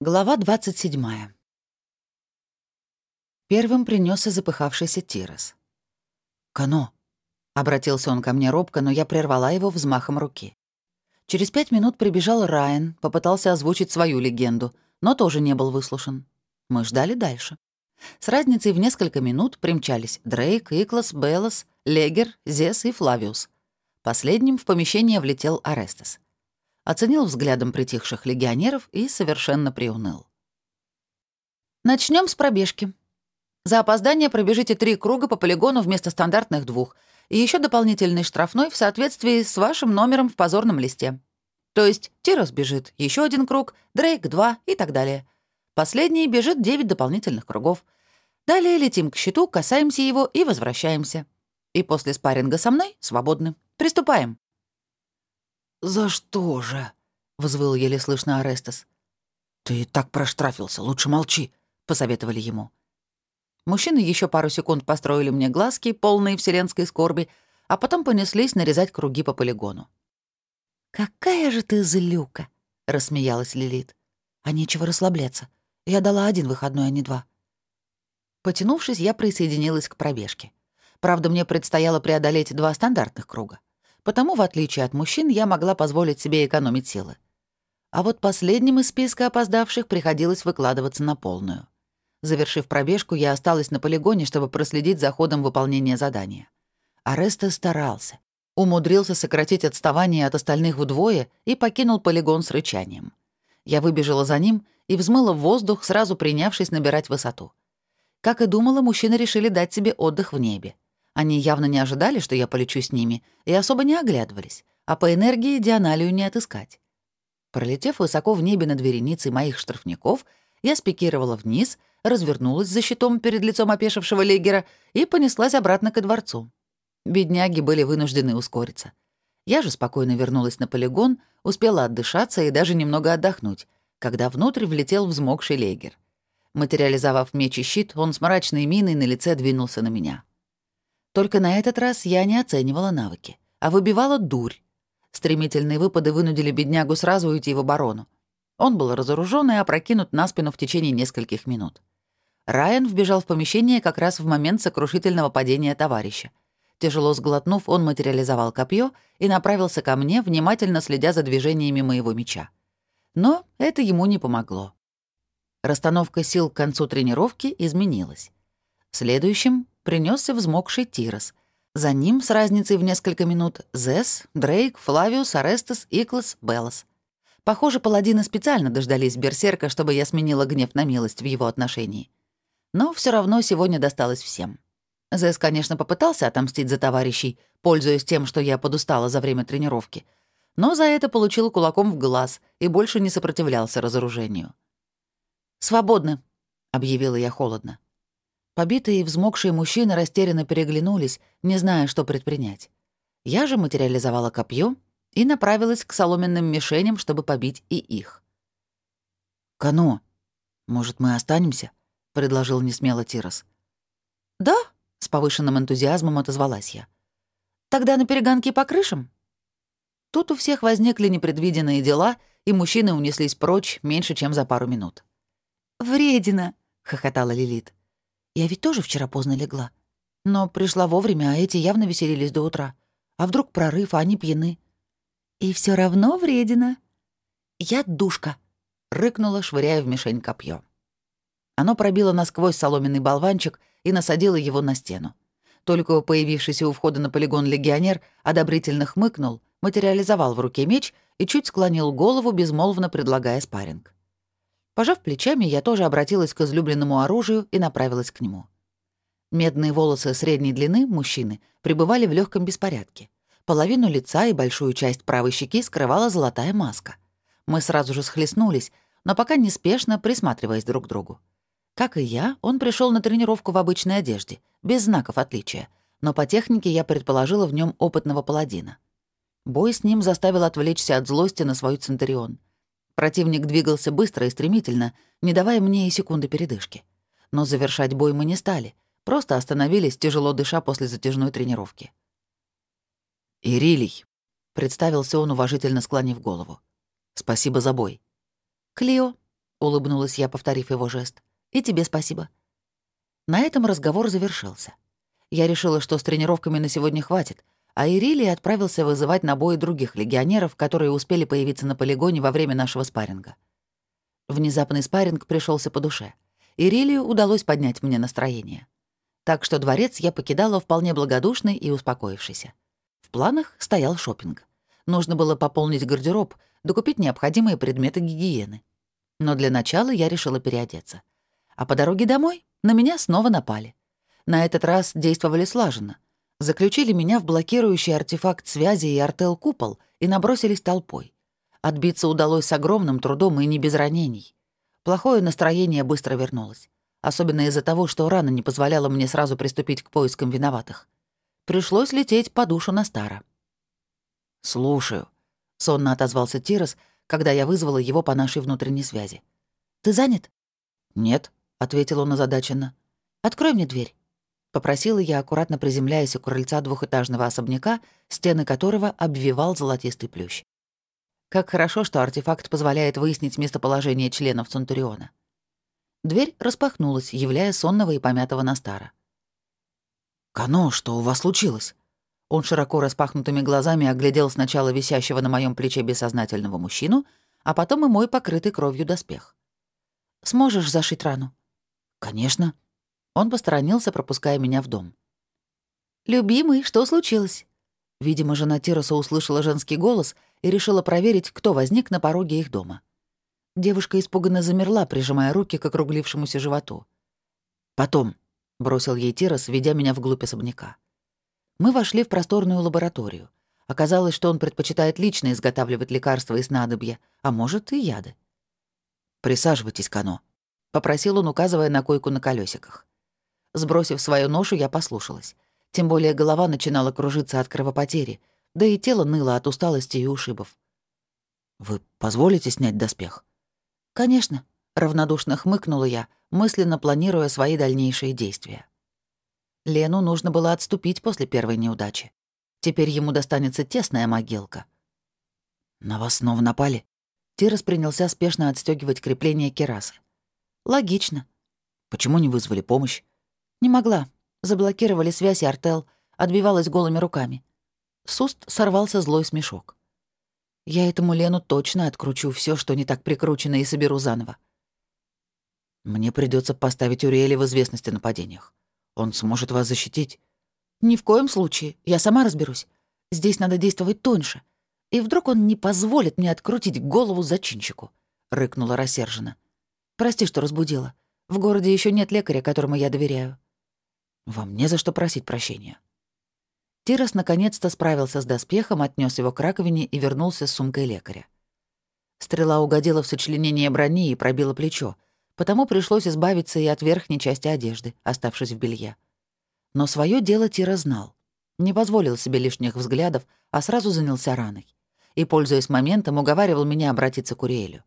Глава 27. Первым принесся запыхавшийся Тирос. «Кано!» — обратился он ко мне робко, но я прервала его взмахом руки. Через пять минут прибежал Райан, попытался озвучить свою легенду, но тоже не был выслушан. Мы ждали дальше. С разницей в несколько минут примчались Дрейк, Иклас, Беллас, Легер, Зес и Флавиус. Последним в помещение влетел Арестес оценил взглядом притихших легионеров и совершенно приуныл. Начнем с пробежки. За опоздание пробежите три круга по полигону вместо стандартных двух, и еще дополнительный штрафной в соответствии с вашим номером в позорном листе. То есть Тирос бежит еще один круг, Дрейк — два и так далее. Последний бежит девять дополнительных кругов. Далее летим к щиту, касаемся его и возвращаемся. И после спарринга со мной свободны. Приступаем. «За что же?» — взвыл еле слышно Арестес. «Ты так проштрафился, лучше молчи», — посоветовали ему. Мужчины еще пару секунд построили мне глазки, полные вселенской скорби, а потом понеслись нарезать круги по полигону. «Какая же ты злюка!» — рассмеялась Лилит. «А нечего расслабляться. Я дала один выходной, а не два». Потянувшись, я присоединилась к пробежке. Правда, мне предстояло преодолеть два стандартных круга. Потому, в отличие от мужчин, я могла позволить себе экономить силы. А вот последним из списка опоздавших приходилось выкладываться на полную. Завершив пробежку, я осталась на полигоне, чтобы проследить за ходом выполнения задания. Ареста старался. Умудрился сократить отставание от остальных вдвое и покинул полигон с рычанием. Я выбежала за ним и взмыла в воздух, сразу принявшись набирать высоту. Как и думала, мужчины решили дать себе отдых в небе. Они явно не ожидали, что я полечу с ними, и особо не оглядывались, а по энергии Дианалию не отыскать. Пролетев высоко в небе над вереницей моих штрафников, я спикировала вниз, развернулась за щитом перед лицом опешившего легера и понеслась обратно ко дворцу. Бедняги были вынуждены ускориться. Я же спокойно вернулась на полигон, успела отдышаться и даже немного отдохнуть, когда внутрь влетел взмокший легер. Материализовав меч и щит, он с мрачной миной на лице двинулся на меня. Только на этот раз я не оценивала навыки, а выбивала дурь. Стремительные выпады вынудили беднягу сразу уйти в оборону. Он был разоружен и опрокинут на спину в течение нескольких минут. Райан вбежал в помещение как раз в момент сокрушительного падения товарища. Тяжело сглотнув, он материализовал копье и направился ко мне, внимательно следя за движениями моего меча. Но это ему не помогло. Расстановка сил к концу тренировки изменилась. Следующим принесся взмокший Тирос. За ним, с разницей в несколько минут, Зес, Дрейк, Флавиус, Арестес, Иклас, Беллас. Похоже, паладины специально дождались Берсерка, чтобы я сменила гнев на милость в его отношении. Но все равно сегодня досталось всем. Зес, конечно, попытался отомстить за товарищей, пользуясь тем, что я подустала за время тренировки, но за это получил кулаком в глаз и больше не сопротивлялся разоружению. «Свободны», — объявила я холодно. Побитые и взмокшие мужчины растерянно переглянулись, не зная, что предпринять. Я же материализовала копье и направилась к соломенным мишеням, чтобы побить и их. «Кано, может, мы останемся?» — предложил несмело Тирос. «Да», — с повышенным энтузиазмом отозвалась я. «Тогда на перегонки по крышам?» Тут у всех возникли непредвиденные дела, и мужчины унеслись прочь меньше, чем за пару минут. «Вредина!» — хохотала Лилит. Я ведь тоже вчера поздно легла. Но пришла вовремя, а эти явно веселились до утра. А вдруг прорыв, а они пьяны. И все равно вредина. Я душка, рыкнула, швыряя в мишень копье. Оно пробило насквозь соломенный болванчик и насадило его на стену. Только появившийся у входа на полигон легионер одобрительно хмыкнул, материализовал в руке меч и чуть склонил голову, безмолвно предлагая спарринг. Пожав плечами, я тоже обратилась к излюбленному оружию и направилась к нему. Медные волосы средней длины, мужчины, пребывали в легком беспорядке. Половину лица и большую часть правой щеки скрывала золотая маска. Мы сразу же схлестнулись, но пока неспешно присматриваясь друг к другу. Как и я, он пришел на тренировку в обычной одежде, без знаков отличия, но по технике я предположила в нем опытного паладина. Бой с ним заставил отвлечься от злости на свою Центурион. Противник двигался быстро и стремительно, не давая мне и секунды передышки. Но завершать бой мы не стали, просто остановились, тяжело дыша после затяжной тренировки. «Ирилий», — представился он, уважительно склонив голову. «Спасибо за бой». «Клио», —— улыбнулась я, повторив его жест. «И тебе спасибо». На этом разговор завершился. Я решила, что с тренировками на сегодня хватит, а Ирилий отправился вызывать на бой других легионеров, которые успели появиться на полигоне во время нашего спарринга. Внезапный спарринг пришелся по душе. Ирилию удалось поднять мне настроение. Так что дворец я покидала вполне благодушный и успокоившийся. В планах стоял шопинг. Нужно было пополнить гардероб, докупить необходимые предметы гигиены. Но для начала я решила переодеться. А по дороге домой на меня снова напали. На этот раз действовали слаженно. Заключили меня в блокирующий артефакт связи и артел-купол и набросились толпой. Отбиться удалось с огромным трудом и не без ранений. Плохое настроение быстро вернулось. Особенно из-за того, что рана не позволяла мне сразу приступить к поискам виноватых. Пришлось лететь по душу на Стара. «Слушаю», — сонно отозвался Тирос, когда я вызвала его по нашей внутренней связи. «Ты занят?» «Нет», — ответил он озадаченно. «Открой мне дверь». Попросила я, аккуратно приземляясь у крыльца двухэтажного особняка, стены которого обвивал золотистый плющ. Как хорошо, что артефакт позволяет выяснить местоположение членов Центуриона. Дверь распахнулась, являя сонного и помятого Настара. «Кано, что у вас случилось?» Он широко распахнутыми глазами оглядел сначала висящего на моем плече бессознательного мужчину, а потом и мой покрытый кровью доспех. «Сможешь зашить рану?» «Конечно». Он посторонился, пропуская меня в дом. «Любимый, что случилось?» Видимо, жена Тироса услышала женский голос и решила проверить, кто возник на пороге их дома. Девушка испуганно замерла, прижимая руки к округлившемуся животу. «Потом», — бросил ей Тирос, ведя меня вглубь особняка. Мы вошли в просторную лабораторию. Оказалось, что он предпочитает лично изготавливать лекарства и снадобья, а может, и яды. «Присаживайтесь, Кано», — попросил он, указывая на койку на колесиках. Сбросив свою ношу, я послушалась. Тем более голова начинала кружиться от кровопотери, да и тело ныло от усталости и ушибов. «Вы позволите снять доспех?» «Конечно», — равнодушно хмыкнула я, мысленно планируя свои дальнейшие действия. Лену нужно было отступить после первой неудачи. Теперь ему достанется тесная могилка. «На вас снова напали?» Тирос принялся спешно отстегивать крепление керасы. «Логично. Почему не вызвали помощь?» «Не могла. Заблокировали связь и артел. Отбивалась голыми руками». С уст сорвался злой смешок. «Я этому Лену точно откручу все, что не так прикручено, и соберу заново. Мне придется поставить Уриэля в известность о нападениях. Он сможет вас защитить. Ни в коем случае. Я сама разберусь. Здесь надо действовать тоньше. И вдруг он не позволит мне открутить голову зачинщику, рыкнула рассерженно. Прости, что разбудила. В городе еще нет лекаря, которому я доверяю. Вам не за что просить прощения. Тирос наконец-то справился с доспехом, отнес его к раковине и вернулся с сумкой лекаря. Стрела угодила в сочленение брони и пробила плечо, потому пришлось избавиться и от верхней части одежды, оставшись в белье. Но свое дело Тира знал. Не позволил себе лишних взглядов, а сразу занялся раной. И, пользуясь моментом, уговаривал меня обратиться к Уриэлю.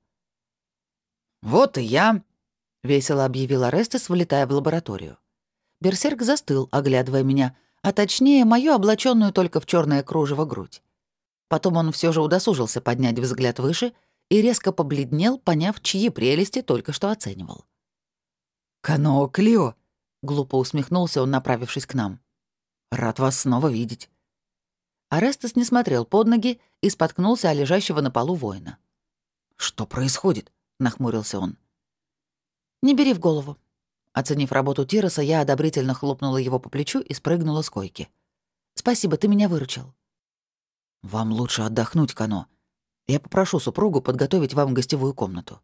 «Вот и я», — весело объявил Арестес, влетая в лабораторию. Берсерк застыл, оглядывая меня, а точнее, мою облаченную только в черное кружево грудь. Потом он все же удосужился поднять взгляд выше — и резко побледнел, поняв, чьи прелести только что оценивал. «Кано, Клио!» — глупо усмехнулся он, направившись к нам. «Рад вас снова видеть». Арестес не смотрел под ноги и споткнулся о лежащего на полу воина. «Что происходит?» — нахмурился он. «Не бери в голову». Оценив работу Тироса, я одобрительно хлопнула его по плечу и спрыгнула с койки. «Спасибо, ты меня выручил». «Вам лучше отдохнуть, Кано. Я попрошу супругу подготовить вам гостевую комнату».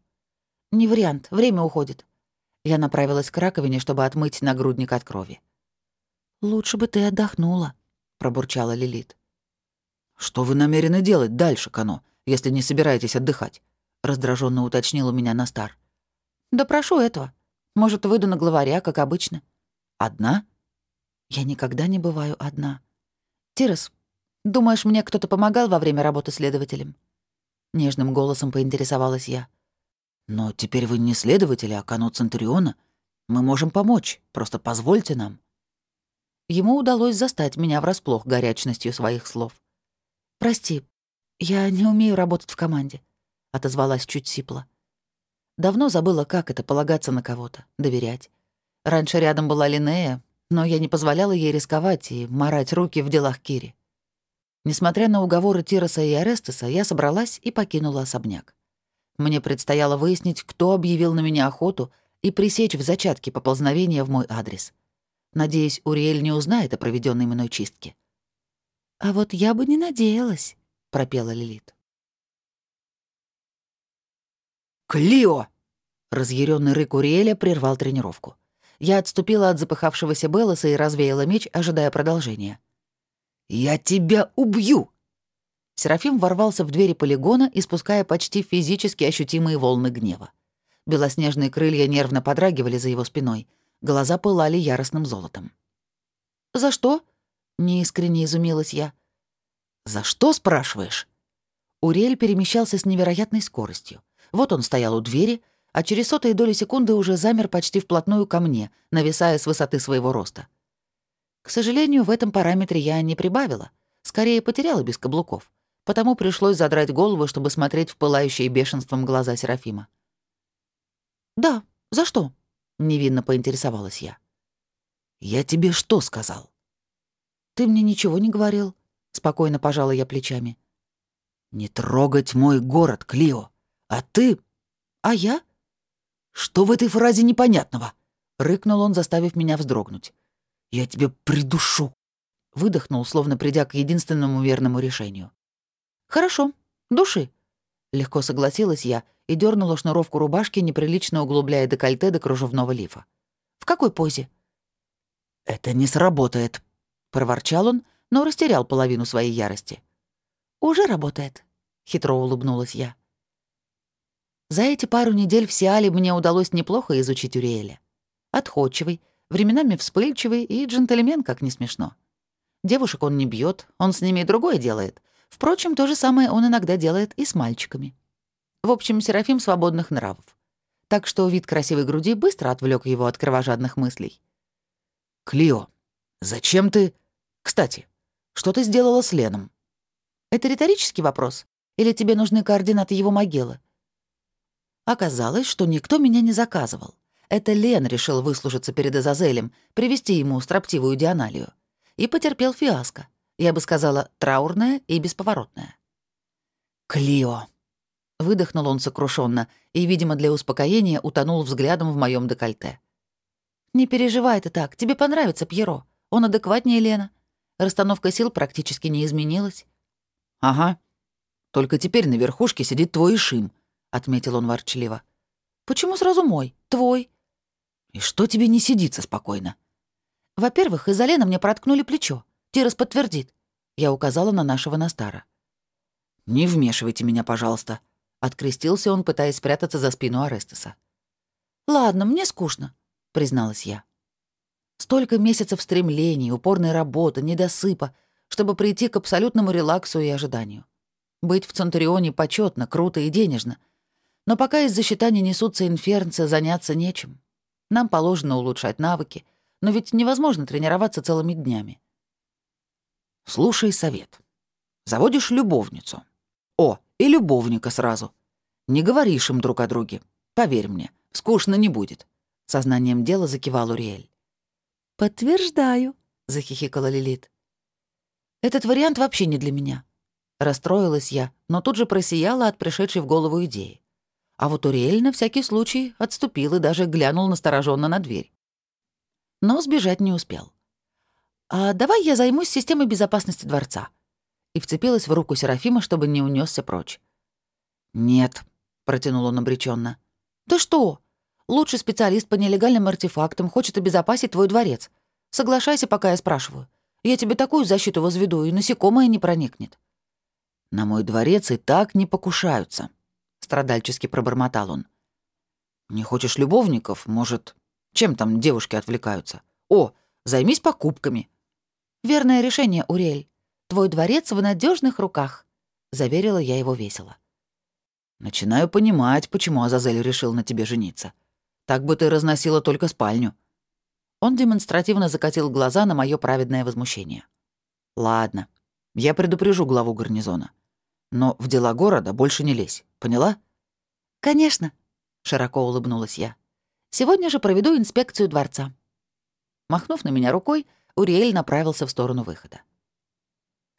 «Не вариант, время уходит». Я направилась к раковине, чтобы отмыть нагрудник от крови. «Лучше бы ты отдохнула», — пробурчала Лилит. «Что вы намерены делать дальше, Кано, если не собираетесь отдыхать?» — раздраженно уточнил у меня Настар. «Да прошу этого. Может, выйду на главаря, как обычно». «Одна?» «Я никогда не бываю одна». «Тирос, думаешь, мне кто-то помогал во время работы следователем?» — нежным голосом поинтересовалась я. «Но теперь вы не следователь, а канут Центуриона. Мы можем помочь, просто позвольте нам». Ему удалось застать меня врасплох горячностью своих слов. «Прости, я не умею работать в команде», — отозвалась чуть сипло. Давно забыла, как это — полагаться на кого-то, доверять. Раньше рядом была Линнея, но я не позволяла ей рисковать и марать руки в делах Кири. Несмотря на уговоры Тироса и Арестеса, я собралась и покинула особняк. Мне предстояло выяснить, кто объявил на меня охоту и пресечь в зачатке поползновения в мой адрес. Надеюсь, Уриэль не узнает о проведенной мной чистке. «А вот я бы не надеялась», — пропела Лилит. «Клио!» Разъяренный рык Уриэля прервал тренировку. Я отступила от запыхавшегося Белоса и развеяла меч, ожидая продолжения. «Я тебя убью!» Серафим ворвался в двери полигона, испуская почти физически ощутимые волны гнева. Белоснежные крылья нервно подрагивали за его спиной, глаза пылали яростным золотом. «За что?» — неискренне изумилась я. «За что, спрашиваешь?» Уриэль перемещался с невероятной скоростью. Вот он стоял у двери, а через сотые доли секунды уже замер почти вплотную ко мне, нависая с высоты своего роста. К сожалению, в этом параметре я не прибавила, скорее потеряла без каблуков, потому пришлось задрать голову, чтобы смотреть в пылающие бешенством глаза Серафима. «Да, за что?» — невинно поинтересовалась я. «Я тебе что сказал?» «Ты мне ничего не говорил», — спокойно пожала я плечами. «Не трогать мой город, Клио. А ты...» «А я?» «Что в этой фразе непонятного?» — рыкнул он, заставив меня вздрогнуть. «Я тебя придушу!» — выдохнул, словно придя к единственному верному решению. «Хорошо, души», — легко согласилась я и дернула шнуровку рубашки, неприлично углубляя декольте до кружевного лифа. «В какой позе?» «Это не сработает», — проворчал он, но растерял половину своей ярости. «Уже работает», — хитро улыбнулась я. За эти пару недель в Сиале мне удалось неплохо изучить Уриэля. Отходчивый, временами вспыльчивый и джентльмен, как не смешно. Девушек он не бьет, он с ними и другое делает. Впрочем, то же самое он иногда делает и с мальчиками. В общем, Серафим свободных нравов. Так что вид красивой груди быстро отвлек его от кровожадных мыслей. «Клио, зачем ты...» Кстати, что ты сделала с Леном? Это риторический вопрос? Или тебе нужны координаты его могилы? Оказалось, что никто меня не заказывал. Это Лен решил выслужиться перед Азазелем, привести ему строптивую Дионалию. И потерпел фиаско. Я бы сказала, траурное и бесповоротное. «Клио!» Выдохнул он сокрушенно и, видимо, для успокоения утонул взглядом в моем декольте. «Не переживай ты так, тебе понравится Пьеро. Он адекватнее Лена. Расстановка сил практически не изменилась. «Ага. Только теперь на верхушке сидит твой Ишим», — отметил он ворчливо. «Почему сразу мой? Твой?» «И что тебе не сидится спокойно?» «Во-первых, из-за Лены мне проткнули плечо. Тирос подтвердит». Я указала на нашего Настара. «Не вмешивайте меня, пожалуйста», — открестился он, пытаясь спрятаться за спину Арестеса. «Ладно, мне скучно», — призналась я. Столько месяцев стремлений, упорной работы, недосыпа, чтобы прийти к абсолютному релаксу и ожиданию. Быть в Центурионе почетно, круто и денежно. Но пока из-за счета не несутся инфернцы, заняться нечем. Нам положено улучшать навыки, но ведь невозможно тренироваться целыми днями. Слушай совет. Заводишь любовницу. О, и любовника сразу. Не говоришь им друг о друге. Поверь мне, скучно не будет. Сознанием дела закивал Уриэль. «Подтверждаю», — захихикала Лилит. «Этот вариант вообще не для меня». Расстроилась я, но тут же просияла от пришедшей в голову идеи. А вот Уриэль на всякий случай отступил и даже глянул настороженно на дверь. Но сбежать не успел. «А давай я займусь системой безопасности дворца». И вцепилась в руку Серафима, чтобы не унесся прочь. «Нет», — протянул он обреченно. «Ты что? Лучший специалист по нелегальным артефактам хочет обезопасить твой дворец. Соглашайся, пока я спрашиваю. Я тебе такую защиту возведу, и насекомое не проникнет». «На мой дворец и так не покушаются», — страдальчески пробормотал он. «Не хочешь любовников? Может, чем там девушки отвлекаются? О, займись покупками». «Верное решение, Урель. Твой дворец в надежных руках», — заверила я его весело. «Начинаю понимать, почему Азазель решил на тебе жениться. Так бы ты разносила только спальню». Он демонстративно закатил глаза на мое праведное возмущение. «Ладно, я предупрежу главу гарнизона. Но в дела города больше не лезь, поняла?» «Конечно», — широко улыбнулась я. «Сегодня же проведу инспекцию дворца». Махнув на меня рукой, Уриэль направился в сторону выхода.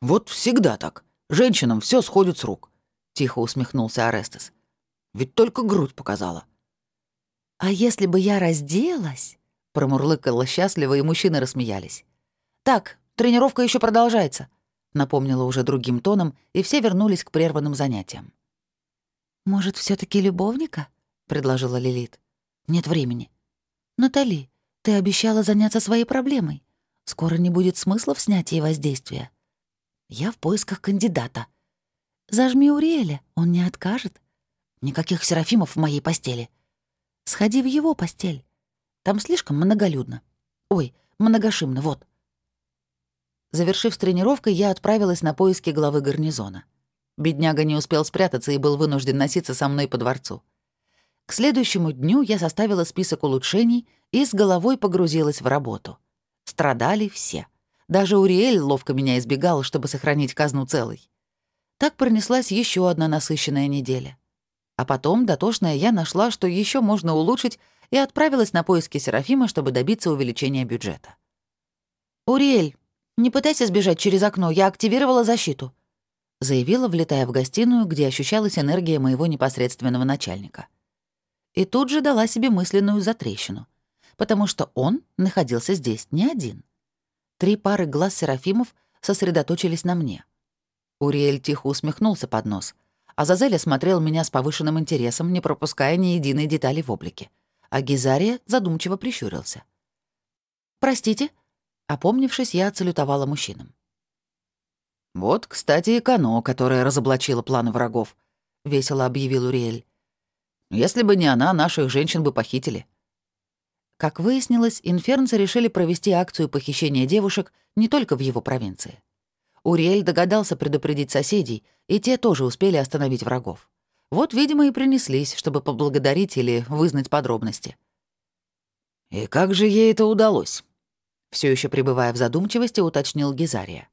«Вот всегда так. Женщинам все сходит с рук», — тихо усмехнулся Арестес. «Ведь только грудь показала». «А если бы я разделась?» — промурлыкала счастливо, и мужчины рассмеялись. «Так, тренировка еще продолжается», — напомнила уже другим тоном, и все вернулись к прерванным занятиям. «Может, все таки любовника?» — предложила Лилит. «Нет времени». «Натали, ты обещала заняться своей проблемой. Скоро не будет смысла в снятии воздействия. Я в поисках кандидата. Зажми Уриэля, он не откажет. Никаких серафимов в моей постели. Сходи в его постель. Там слишком многолюдно. Ой, многошимно, вот. Завершив с тренировкой, я отправилась на поиски главы гарнизона. Бедняга не успел спрятаться и был вынужден носиться со мной по дворцу. К следующему дню я составила список улучшений и с головой погрузилась в работу. Страдали все. Даже Уриэль ловко меня избегал, чтобы сохранить казну целой. Так пронеслась еще одна насыщенная неделя. А потом, дотошная, я нашла, что еще можно улучшить, и отправилась на поиски Серафима, чтобы добиться увеличения бюджета. «Уриэль, не пытайся сбежать через окно, я активировала защиту», заявила, влетая в гостиную, где ощущалась энергия моего непосредственного начальника. И тут же дала себе мысленную затрещину, потому что он находился здесь не один. Три пары глаз Серафимов сосредоточились на мне. Уриэль тихо усмехнулся под нос, а Зазель осмотрел меня с повышенным интересом, не пропуская ни единой детали в облике. А Гизария задумчиво прищурился. «Простите?» Опомнившись, я отсалютовала мужчинам. «Вот, кстати, и Кано, которая разоблачила планы врагов», — весело объявил Уриэль. «Если бы не она, наших женщин бы похитили». Как выяснилось, инфернцы решили провести акцию похищения девушек не только в его провинции. Уриэль догадался предупредить соседей, и те тоже успели остановить врагов. Вот, видимо, и принеслись, чтобы поблагодарить или вызнать подробности. «И как же ей это удалось?» Все еще пребывая в задумчивости, уточнил Гизария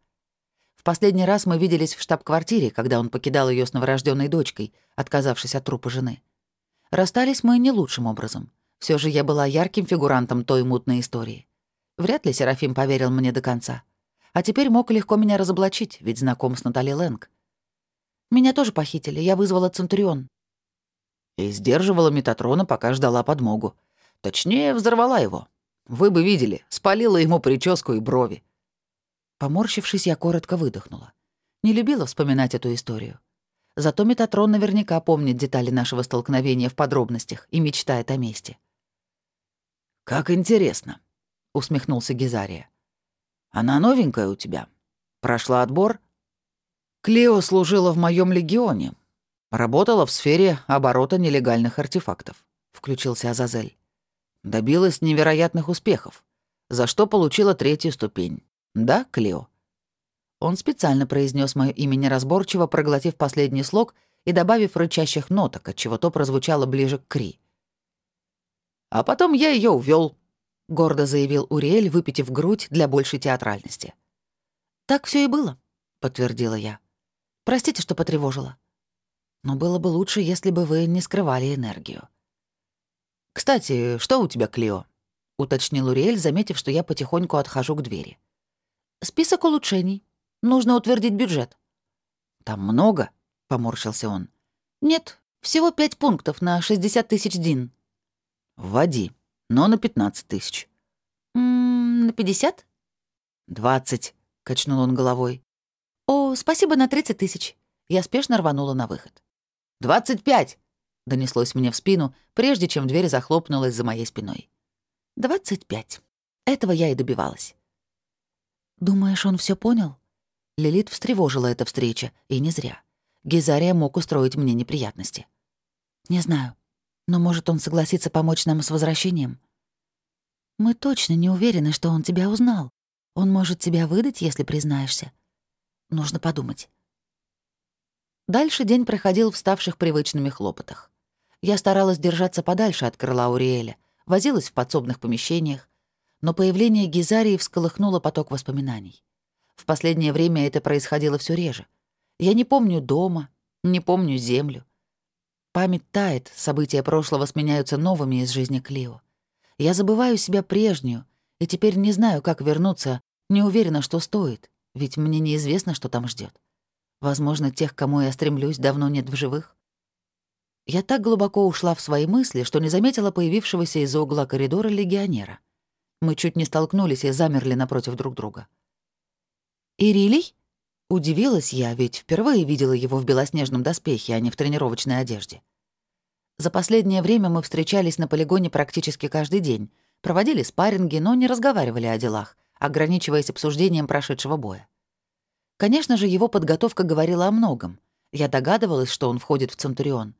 последний раз мы виделись в штаб-квартире, когда он покидал ее с новорожденной дочкой, отказавшись от трупа жены. Расстались мы не лучшим образом. Все же я была ярким фигурантом той мутной истории. Вряд ли Серафим поверил мне до конца. А теперь мог легко меня разоблачить, ведь знаком с Натали Лэнг. Меня тоже похитили, я вызвала Центурион. И сдерживала Метатрона, пока ждала подмогу. Точнее, взорвала его. Вы бы видели, спалила ему прическу и брови. Поморщившись, я коротко выдохнула. Не любила вспоминать эту историю. Зато Метатрон наверняка помнит детали нашего столкновения в подробностях и мечтает о месте. «Как интересно», — усмехнулся Гизария. «Она новенькая у тебя. Прошла отбор?» «Клео служила в моем легионе. Работала в сфере оборота нелегальных артефактов», — включился Азазель. «Добилась невероятных успехов, за что получила третью ступень. Да, Клео?» Он специально произнес мое имя неразборчиво, проглотив последний слог и добавив рычащих ноток, отчего то прозвучало ближе к Кри. «А потом я ее увел, гордо заявил Уриэль, выпитив грудь для большей театральности. «Так все и было», — подтвердила я. «Простите, что потревожила. Но было бы лучше, если бы вы не скрывали энергию». «Кстати, что у тебя, Клео?» — уточнил Уриэль, заметив, что я потихоньку отхожу к двери. «Список улучшений. Нужно утвердить бюджет». «Там много?» — поморщился он. «Нет, всего пять пунктов на 60 тысяч дин». «Вводи, но на 15 тысяч». «На 50?» «Двадцать», — качнул он головой. «О, спасибо на 30 тысяч». Я спешно рванула на выход. «Двадцать пять!» — донеслось мне в спину, прежде чем дверь захлопнулась за моей спиной. «Двадцать пять. Этого я и добивалась. «Думаешь, он все понял?» Лилит встревожила эта встреча, и не зря. Гизария мог устроить мне неприятности. «Не знаю. Но, может, он согласится помочь нам с возвращением?» «Мы точно не уверены, что он тебя узнал. Он может тебя выдать, если признаешься. Нужно подумать». Дальше день проходил в ставших привычными хлопотах. Я старалась держаться подальше от крыла Уриэля, возилась в подсобных помещениях, но появление Гизарии всколыхнуло поток воспоминаний. В последнее время это происходило все реже. Я не помню дома, не помню землю. Память тает, события прошлого сменяются новыми из жизни Клио. Я забываю себя прежнюю, и теперь не знаю, как вернуться, не уверена, что стоит, ведь мне неизвестно, что там ждет. Возможно, тех, к кому я стремлюсь, давно нет в живых. Я так глубоко ушла в свои мысли, что не заметила появившегося из-за угла коридора легионера. Мы чуть не столкнулись и замерли напротив друг друга. «Ирилий?» Удивилась я, ведь впервые видела его в белоснежном доспехе, а не в тренировочной одежде. За последнее время мы встречались на полигоне практически каждый день, проводили спарринги, но не разговаривали о делах, ограничиваясь обсуждением прошедшего боя. Конечно же, его подготовка говорила о многом. Я догадывалась, что он входит в Центурион.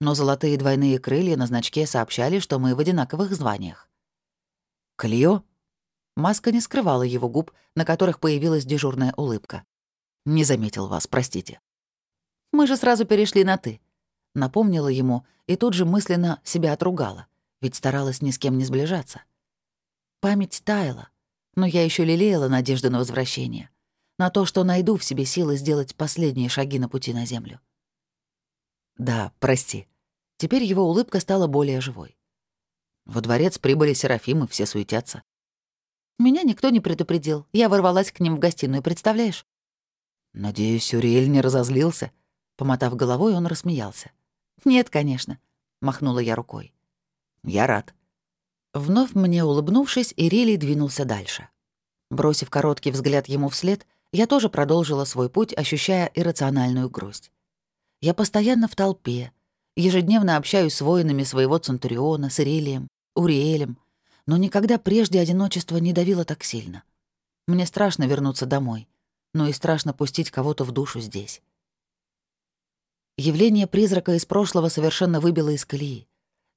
Но золотые двойные крылья на значке сообщали, что мы в одинаковых званиях. «Клио?» Маска не скрывала его губ, на которых появилась дежурная улыбка. «Не заметил вас, простите». «Мы же сразу перешли на «ты», — напомнила ему и тут же мысленно себя отругала, ведь старалась ни с кем не сближаться. Память таяла, но я еще лелеяла надежду на возвращение, на то, что найду в себе силы сделать последние шаги на пути на Землю. «Да, прости». Теперь его улыбка стала более живой. Во дворец прибыли Серафимы, все суетятся. Меня никто не предупредил. Я ворвалась к ним в гостиную, представляешь? Надеюсь, Уриэль не разозлился. Помотав головой, он рассмеялся. «Нет, конечно», — махнула я рукой. «Я рад». Вновь мне улыбнувшись, Ирилий двинулся дальше. Бросив короткий взгляд ему вслед, я тоже продолжила свой путь, ощущая иррациональную грусть. Я постоянно в толпе, ежедневно общаюсь с воинами своего Центуриона, с Ирилием, Уриэлем, но никогда прежде одиночество не давило так сильно. Мне страшно вернуться домой, но и страшно пустить кого-то в душу здесь. Явление призрака из прошлого совершенно выбило из колеи.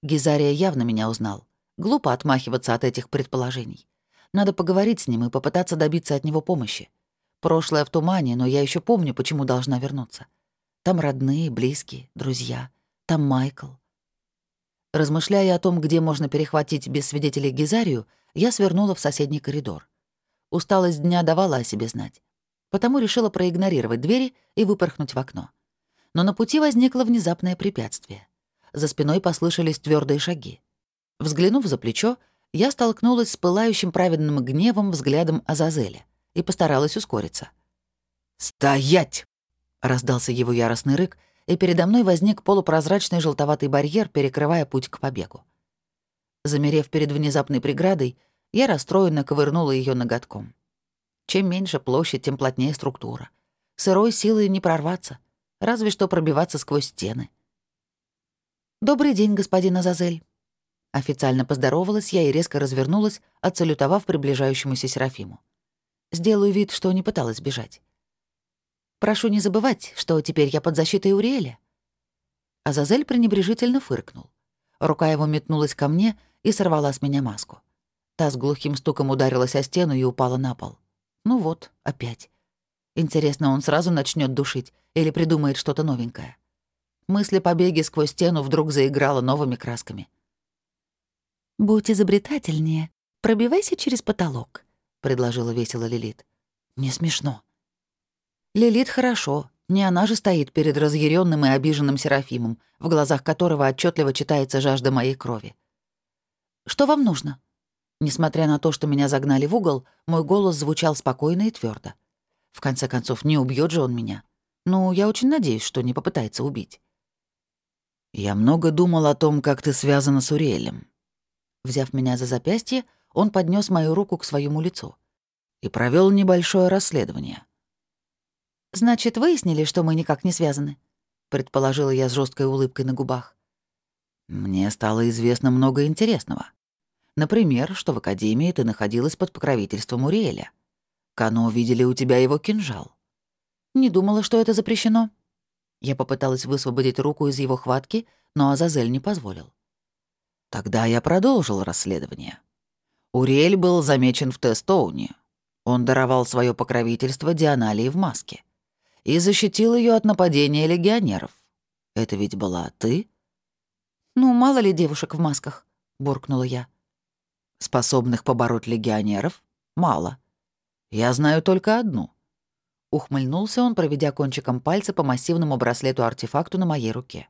Гизария явно меня узнал. Глупо отмахиваться от этих предположений. Надо поговорить с ним и попытаться добиться от него помощи. Прошлое в тумане, но я еще помню, почему должна вернуться. Там родные, близкие, друзья. Там Майкл. Размышляя о том, где можно перехватить без свидетелей Гизарию, я свернула в соседний коридор. Усталость дня давала о себе знать. Потому решила проигнорировать двери и выпорхнуть в окно. Но на пути возникло внезапное препятствие. За спиной послышались твердые шаги. Взглянув за плечо, я столкнулась с пылающим праведным гневом взглядом Азазеля и постаралась ускориться. «Стоять!» Раздался его яростный рык, и передо мной возник полупрозрачный желтоватый барьер, перекрывая путь к побегу. Замерев перед внезапной преградой, я расстроенно ковырнула ее ноготком. Чем меньше площадь, тем плотнее структура. Сырой силой не прорваться, разве что пробиваться сквозь стены. «Добрый день, господин Азазель». Официально поздоровалась я и резко развернулась, отсалютовав приближающемуся Серафиму. Сделаю вид, что не пыталась бежать. Прошу не забывать, что теперь я под защитой Уриэля». Азазель пренебрежительно фыркнул. Рука его метнулась ко мне и сорвала с меня маску. Та с глухим стуком ударилась о стену и упала на пол. Ну вот, опять. Интересно, он сразу начнет душить или придумает что-то новенькое. Мысли побеги сквозь стену вдруг заиграла новыми красками. «Будь изобретательнее, пробивайся через потолок», — предложила весело Лилит. «Не смешно», Лилит хорошо. Не она же стоит перед разъяренным и обиженным Серафимом, в глазах которого отчетливо читается жажда моей крови. «Что вам нужно?» Несмотря на то, что меня загнали в угол, мой голос звучал спокойно и твердо. В конце концов, не убьет же он меня. Ну, я очень надеюсь, что не попытается убить. «Я много думал о том, как ты связана с Уриэлем». Взяв меня за запястье, он поднес мою руку к своему лицу и провел небольшое расследование. «Значит, выяснили, что мы никак не связаны?» — предположила я с жесткой улыбкой на губах. «Мне стало известно много интересного. Например, что в Академии ты находилась под покровительством Уриэля. Кано видели у тебя его кинжал. Не думала, что это запрещено». Я попыталась высвободить руку из его хватки, но Азазель не позволил. Тогда я продолжил расследование. Уриэль был замечен в Тестоуне. Он даровал свое покровительство Дианалии в маске и защитил ее от нападения легионеров. Это ведь была ты? Ну, мало ли девушек в масках, буркнула я. Способных побороть легионеров? Мало. Я знаю только одну. Ухмыльнулся он, проведя кончиком пальца по массивному браслету-артефакту на моей руке.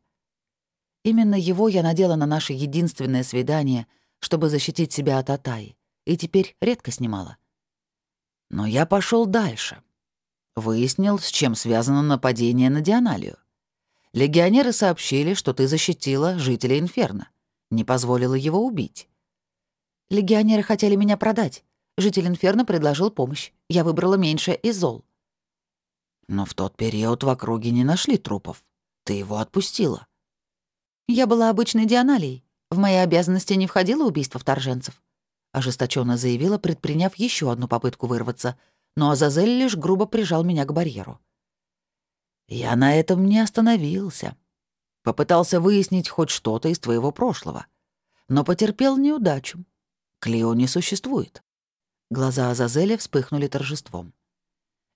Именно его я надела на наше единственное свидание, чтобы защитить себя от Атаи, и теперь редко снимала. Но я пошел дальше. Выяснил, с чем связано нападение на Дианалию. Легионеры сообщили, что ты защитила жителя Инферно, не позволила его убить. Легионеры хотели меня продать. Житель Инферно предложил помощь. Я выбрала меньшее из зол. Но в тот период в округе не нашли трупов. Ты его отпустила. Я была обычной Дианалией. В мои обязанности не входило убийство вторженцев. Ожесточенно заявила, предприняв еще одну попытку вырваться, но Азазель лишь грубо прижал меня к барьеру. Я на этом не остановился. Попытался выяснить хоть что-то из твоего прошлого. Но потерпел неудачу. Клео не существует. Глаза Азазеля вспыхнули торжеством.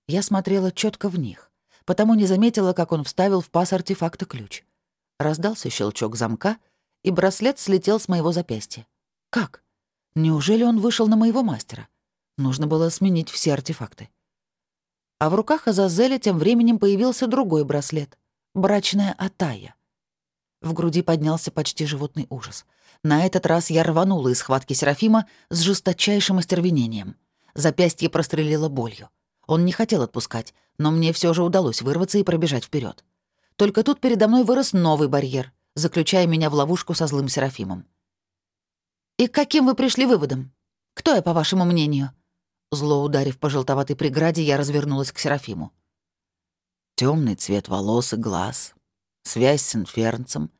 Я смотрела четко в них, потому не заметила, как он вставил в паз артефакта ключ. Раздался щелчок замка, и браслет слетел с моего запястья. Как? Неужели он вышел на моего мастера? Нужно было сменить все артефакты. А в руках Азазеля тем временем появился другой браслет — брачная Атая. В груди поднялся почти животный ужас. На этот раз я рванула из схватки Серафима с жесточайшим остервенением. Запястье прострелило болью. Он не хотел отпускать, но мне все же удалось вырваться и пробежать вперед. Только тут передо мной вырос новый барьер, заключая меня в ловушку со злым Серафимом. «И к каким вы пришли выводом? Кто я, по вашему мнению?» Зло ударив по желтоватой преграде, я развернулась к Серафиму. Темный цвет волос и глаз, связь с инфернцем,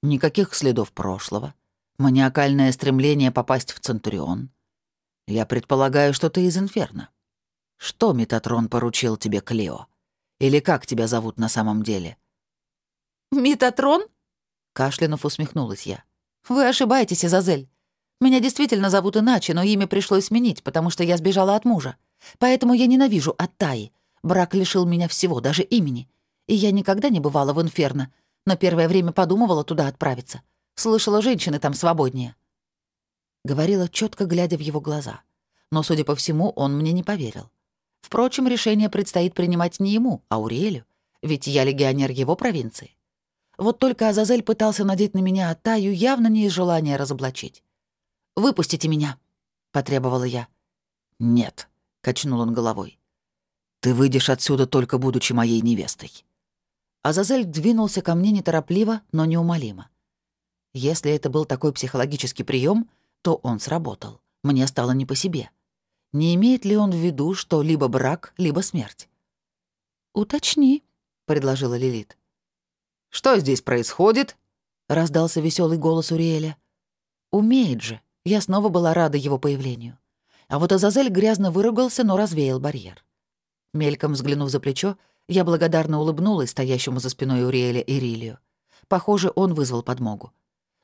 никаких следов прошлого, маниакальное стремление попасть в Центурион. Я предполагаю, что ты из Инферно. Что Метатрон поручил тебе, Клео? Или как тебя зовут на самом деле?» «Метатрон?» Кашлянув усмехнулась я. «Вы ошибаетесь, Изазель. Меня действительно зовут иначе, но имя пришлось сменить, потому что я сбежала от мужа. Поэтому я ненавижу Аттаи. Брак лишил меня всего, даже имени. И я никогда не бывала в Инферно, но первое время подумывала туда отправиться. Слышала, женщины там свободнее». Говорила четко, глядя в его глаза. Но, судя по всему, он мне не поверил. Впрочем, решение предстоит принимать не ему, а Уриэлю, ведь я легионер его провинции. Вот только Азазель пытался надеть на меня Атаю явно не из желания разоблачить. «Выпустите меня», — потребовала я. «Нет», — качнул он головой. «Ты выйдешь отсюда, только будучи моей невестой». Азазель двинулся ко мне неторопливо, но неумолимо. Если это был такой психологический прием, то он сработал. Мне стало не по себе. Не имеет ли он в виду, что либо брак, либо смерть? «Уточни», — предложила Лилит. «Что здесь происходит?» — раздался веселый голос Уриэля. «Умеет же». Я снова была рада его появлению. А вот Азазель грязно выругался, но развеял барьер. Мельком взглянув за плечо, я благодарно улыбнулась стоящему за спиной Уриэля Ирилию. Похоже, он вызвал подмогу.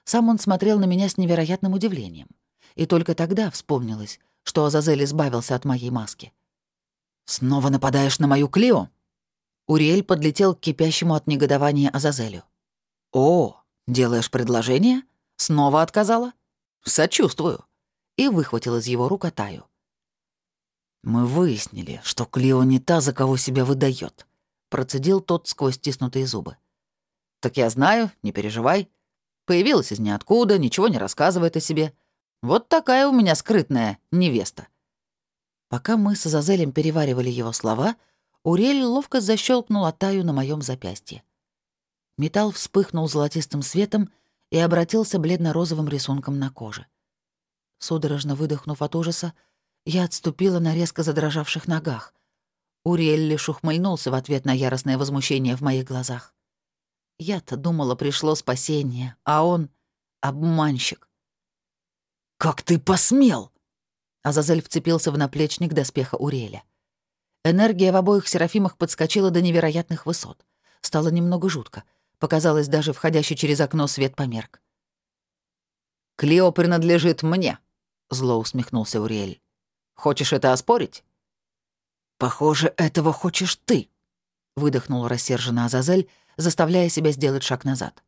Сам он смотрел на меня с невероятным удивлением. И только тогда вспомнилось, что Азазель избавился от моей маски. «Снова нападаешь на мою Клео?» Уриэль подлетел к кипящему от негодования Азазелю. «О, делаешь предложение? Снова отказала? Сочувствую». И выхватил из его рук Атаю. «Мы выяснили, что Клео не та, за кого себя выдает, процедил тот сквозь стиснутые зубы. «Так я знаю, не переживай. Появилась из ниоткуда, ничего не рассказывает о себе. Вот такая у меня скрытная невеста». Пока мы с Азазелем переваривали его слова, Урель ловко защелкнул Атаю на моем запястье. Металл вспыхнул золотистым светом и обратился бледно-розовым рисунком на коже. Судорожно выдохнув от ужаса, я отступила на резко задрожавших ногах. Уриэль лишь ухмыльнулся в ответ на яростное возмущение в моих глазах. Я-то думала, пришло спасение, а он — обманщик. «Как ты посмел?» Азазель вцепился в наплечник доспеха Уриэля. Энергия в обоих Серафимах подскочила до невероятных высот. Стало немного жутко. Показалось, даже входящий через окно свет померк. «Клео принадлежит мне», — зло усмехнулся Уриэль. «Хочешь это оспорить?» «Похоже, этого хочешь ты», — выдохнул рассерженно Азазель, заставляя себя сделать шаг назад.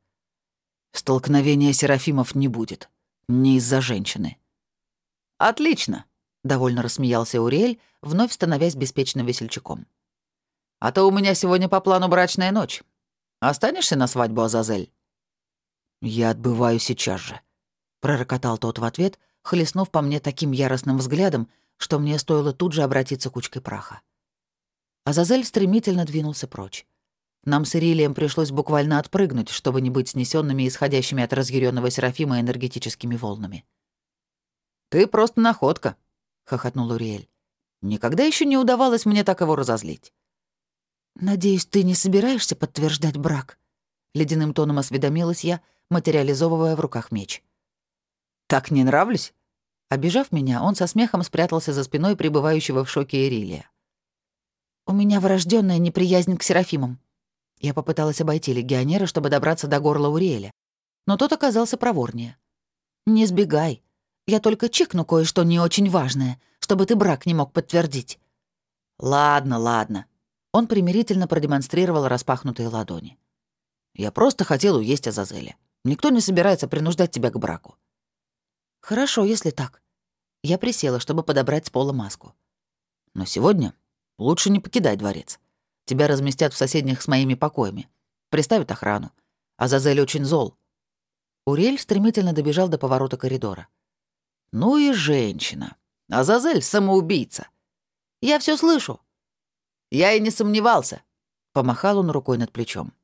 «Столкновения Серафимов не будет. Не из-за женщины». «Отлично», — довольно рассмеялся Уриэль, вновь становясь беспечным весельчаком. «А то у меня сегодня по плану брачная ночь. Останешься на свадьбу, Азазель?» «Я отбываю сейчас же», — пророкотал тот в ответ, хлестнув по мне таким яростным взглядом, что мне стоило тут же обратиться кучкой праха. Азазель стремительно двинулся прочь. Нам с Ирилием пришлось буквально отпрыгнуть, чтобы не быть снесенными исходящими от разъяренного Серафима энергетическими волнами. «Ты просто находка», — хохотнул Уриэль. «Никогда еще не удавалось мне так его разозлить». «Надеюсь, ты не собираешься подтверждать брак?» — ледяным тоном осведомилась я, материализовывая в руках меч. «Так не нравлюсь?» Обижав меня, он со смехом спрятался за спиной пребывающего в шоке Ирилия. «У меня врожденная неприязнь к Серафимам». Я попыталась обойти легионера, чтобы добраться до горла Уриэля, но тот оказался проворнее. «Не сбегай. Я только чикну кое-что не очень важное, чтобы ты брак не мог подтвердить». «Ладно, ладно». Он примирительно продемонстрировал распахнутые ладони. «Я просто хотел уесть Азазеля. Никто не собирается принуждать тебя к браку». «Хорошо, если так». Я присела, чтобы подобрать с пола маску. «Но сегодня лучше не покидать дворец. Тебя разместят в соседних с моими покоями. Приставят охрану. Азазель очень зол». Урель стремительно добежал до поворота коридора. «Ну и женщина. Азазель — самоубийца. Я все слышу». «Я и не сомневался», — помахал он рукой над плечом.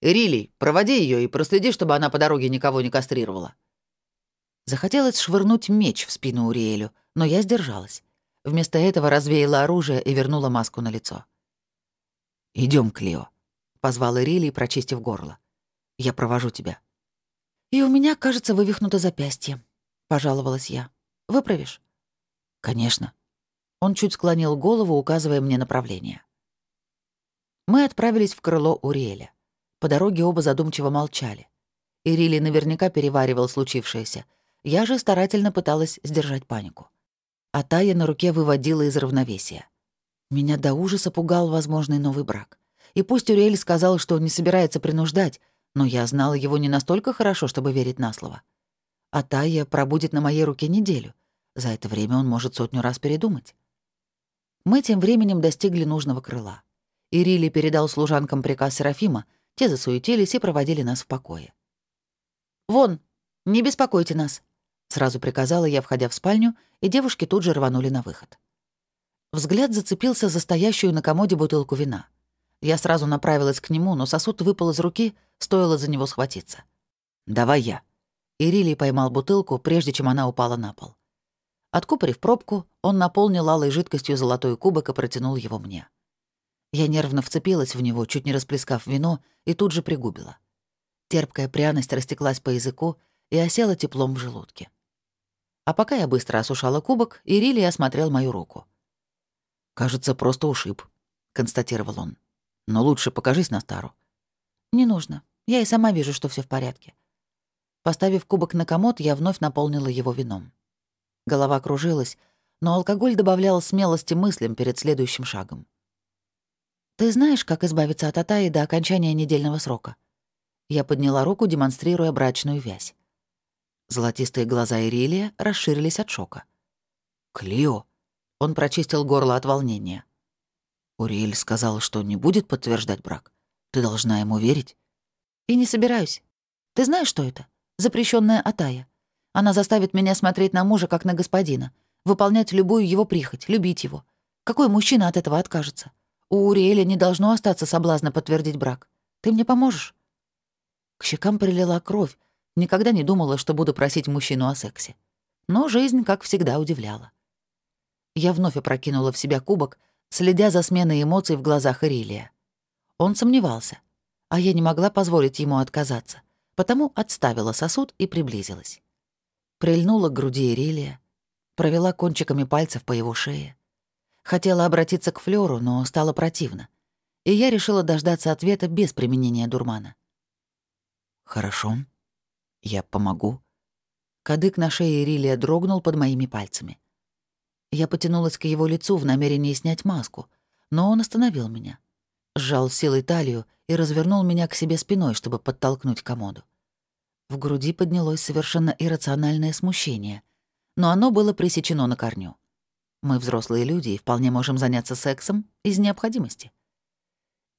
«Рилий, проводи ее и проследи, чтобы она по дороге никого не кастрировала». Захотелось швырнуть меч в спину Уриэлю, но я сдержалась. Вместо этого развеяла оружие и вернула маску на лицо. Идем, Клео», — позвал Ирилий, прочистив горло. «Я провожу тебя». «И у меня, кажется, вывихнуто запястье», — пожаловалась я. «Выправишь?» «Конечно». Он чуть склонил голову, указывая мне направление. Мы отправились в крыло Уриэля. По дороге оба задумчиво молчали. Ирили наверняка переваривал случившееся — я же старательно пыталась сдержать панику. А Тая на руке выводила из равновесия. Меня до ужаса пугал возможный новый брак. И пусть Урель сказал, что не собирается принуждать, но я знала его не настолько хорошо, чтобы верить на слово. А Тая пробудет на моей руке неделю. За это время он может сотню раз передумать. Мы тем временем достигли нужного крыла. Ирили передал служанкам приказ Серафима, те засуетились и проводили нас в покое. «Вон, не беспокойте нас», Сразу приказала я, входя в спальню, и девушки тут же рванули на выход. Взгляд зацепился за стоящую на комоде бутылку вина. Я сразу направилась к нему, но сосуд выпал из руки, стоило за него схватиться. «Давай я». Ирилий поймал бутылку, прежде чем она упала на пол. Откупорив пробку, он наполнил алой жидкостью золотой кубок и протянул его мне. Я нервно вцепилась в него, чуть не расплескав вино, и тут же пригубила. Терпкая пряность растеклась по языку и осела теплом в желудке. А пока я быстро осушала кубок, Ирилий осмотрел мою руку. «Кажется, просто ушиб», — констатировал он. «Но лучше покажись на стару». «Не нужно. Я и сама вижу, что все в порядке». Поставив кубок на комод, я вновь наполнила его вином. Голова кружилась, но алкоголь добавлял смелости мыслям перед следующим шагом. «Ты знаешь, как избавиться от Атаи до окончания недельного срока?» Я подняла руку, демонстрируя брачную вязь. Золотистые глаза Ирилия расширились от шока. «Клио!» Он прочистил горло от волнения. Уриэль сказал, что не будет подтверждать брак. Ты должна ему верить. И не собираюсь. Ты знаешь, что это? Запрещенная Атая. Она заставит меня смотреть на мужа, как на господина, выполнять любую его прихоть, любить его. Какой мужчина от этого откажется? У Уриэля не должно остаться соблазна подтвердить брак. Ты мне поможешь?» К щекам прилила кровь, Никогда не думала, что буду просить мужчину о сексе. Но жизнь, как всегда, удивляла. Я вновь опрокинула в себя кубок, следя за сменой эмоций в глазах Ирилия. Он сомневался, а я не могла позволить ему отказаться, потому отставила сосуд и приблизилась. Прильнула к груди Ирилия, провела кончиками пальцев по его шее. Хотела обратиться к Флёру, но стало противно, и я решила дождаться ответа без применения дурмана. «Хорошо», «Я помогу». Кадык на шее Рилия дрогнул под моими пальцами. Я потянулась к его лицу в намерении снять маску, но он остановил меня. Сжал силой талию и развернул меня к себе спиной, чтобы подтолкнуть комоду. В груди поднялось совершенно иррациональное смущение, но оно было пресечено на корню. Мы взрослые люди и вполне можем заняться сексом из необходимости.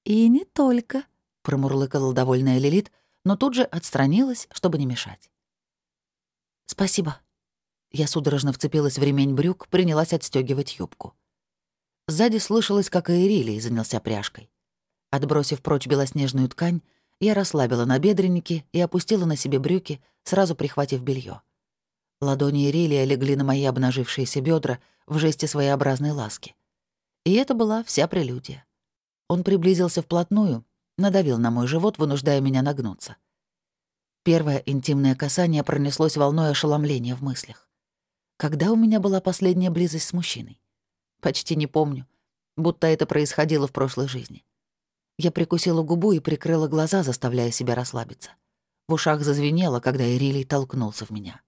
«И не только», — промурлыкала довольная Лилит, но тут же отстранилась, чтобы не мешать. «Спасибо». Я судорожно вцепилась в ремень брюк, принялась отстегивать юбку. Сзади слышалось, как и Ирилий занялся пряжкой. Отбросив прочь белоснежную ткань, я расслабила набедренники и опустила на себе брюки, сразу прихватив белье. Ладони Ирилия легли на мои обнажившиеся бедра в жесте своеобразной ласки. И это была вся прелюдия. Он приблизился вплотную, надавил на мой живот, вынуждая меня нагнуться. Первое интимное касание пронеслось волной ошеломления в мыслях. Когда у меня была последняя близость с мужчиной? Почти не помню, будто это происходило в прошлой жизни. Я прикусила губу и прикрыла глаза, заставляя себя расслабиться. В ушах зазвенело, когда Ирилий толкнулся в меня.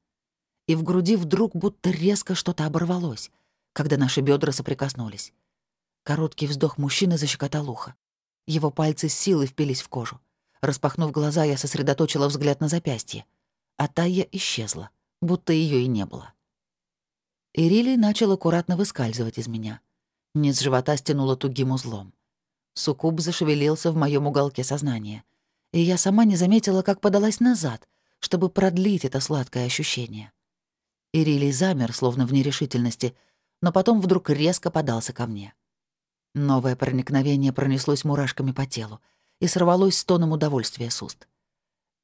И в груди вдруг будто резко что-то оборвалось, когда наши бедра соприкоснулись. Короткий вздох мужчины защекотал ухо. Его пальцы с силой впились в кожу. Распахнув глаза, я сосредоточила взгляд на запястье. А Тая исчезла, будто ее и не было. Ирилий начал аккуратно выскальзывать из меня. Низ живота стянуло тугим узлом. Суккуб зашевелился в моем уголке сознания. И я сама не заметила, как подалась назад, чтобы продлить это сладкое ощущение. Ирилий замер, словно в нерешительности, но потом вдруг резко подался ко мне. Новое проникновение пронеслось мурашками по телу и сорвалось с тоном удовольствия с уст.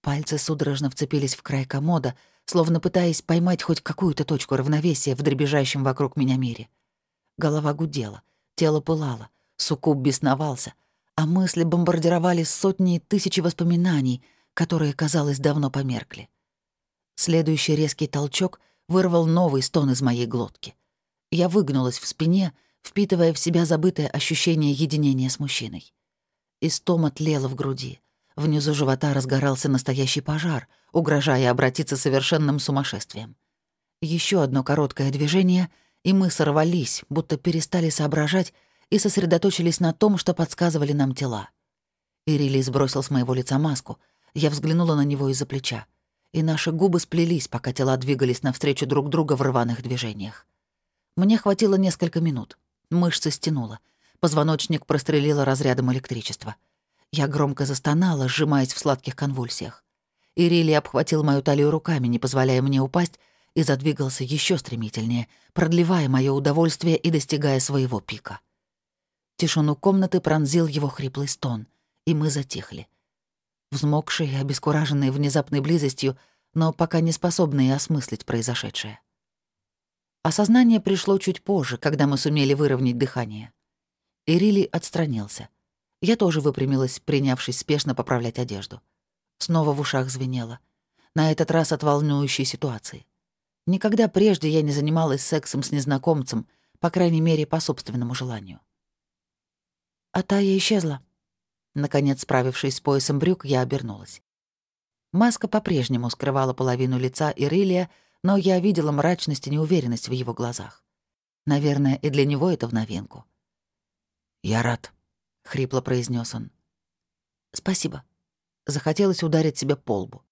Пальцы судорожно вцепились в край комода, словно пытаясь поймать хоть какую-то точку равновесия в дребезжащем вокруг меня мире. Голова гудела, тело пылало, Суккуб бесновался, а мысли бомбардировали сотни и тысячи воспоминаний, которые, казалось, давно померкли. Следующий резкий толчок вырвал новый стон из моей глотки. Я выгнулась в спине, впитывая в себя забытое ощущение единения с мужчиной. Истома тлела в груди. Внизу живота разгорался настоящий пожар, угрожая обратиться совершенным сумасшествием. Еще одно короткое движение, и мы сорвались, будто перестали соображать и сосредоточились на том, что подсказывали нам тела. Ирилий сбросил с моего лица маску. Я взглянула на него из-за плеча. И наши губы сплелись, пока тела двигались навстречу друг друга в рваных движениях. Мне хватило несколько минут. Мышцы стянуло. Позвоночник прострелило разрядом электричества. Я громко застонала, сжимаясь в сладких конвульсиях. Ирилий обхватил мою талию руками, не позволяя мне упасть, и задвигался еще стремительнее, продлевая мое удовольствие и достигая своего пика. Тишину комнаты пронзил его хриплый стон, и мы затихли. Взмокшие, обескураженные внезапной близостью, но пока не способные осмыслить произошедшее. Осознание пришло чуть позже, когда мы сумели выровнять дыхание. Ирили отстранился. Я тоже выпрямилась, принявшись спешно поправлять одежду. Снова в ушах звенело. На этот раз от волнующей ситуации. Никогда прежде я не занималась сексом с незнакомцем, по крайней мере, по собственному желанию. А Тая исчезла. Наконец, справившись с поясом брюк, я обернулась. Маска по-прежнему скрывала половину лица Ирилия, но я видела мрачность и неуверенность в его глазах. Наверное, и для него это в новинку. «Я рад», — хрипло произнес он. «Спасибо». Захотелось ударить себя по лбу.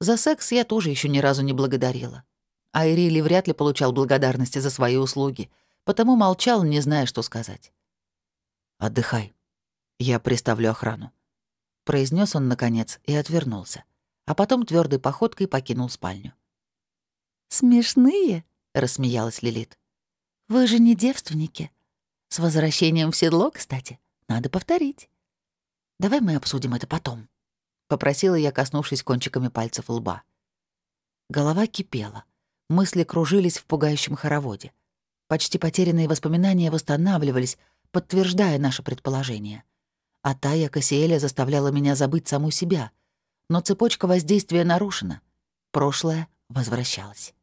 За секс я тоже еще ни разу не благодарила. А Ирили вряд ли получал благодарности за свои услуги, потому молчал, не зная, что сказать. «Отдыхай. Я приставлю охрану», — произнес он наконец и отвернулся, а потом твердой походкой покинул спальню. «Смешные?» — рассмеялась Лилит. «Вы же не девственники. С возвращением в седло, кстати. Надо повторить. Давай мы обсудим это потом», — попросила я, коснувшись кончиками пальцев лба. Голова кипела. Мысли кружились в пугающем хороводе. Почти потерянные воспоминания восстанавливались, подтверждая наше предположение. А Тая Кассиэля заставляла меня забыть саму себя. Но цепочка воздействия нарушена. Прошлое возвращалось.